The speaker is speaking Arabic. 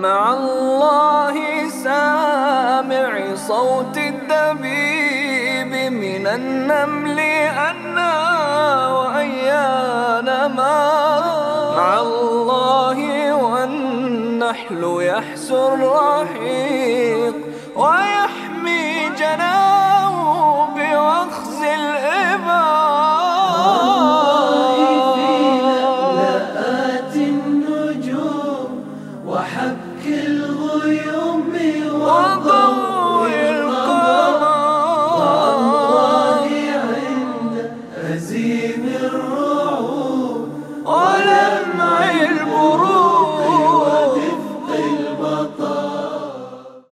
مع الله سامع صوت الدبيب من النمل أنا وأيانما مع الله والنحل يحسو الرحيق ويحمي جناه بوخز الإبار وحب يمي وضوي القمر وأمضاني عند هزيمة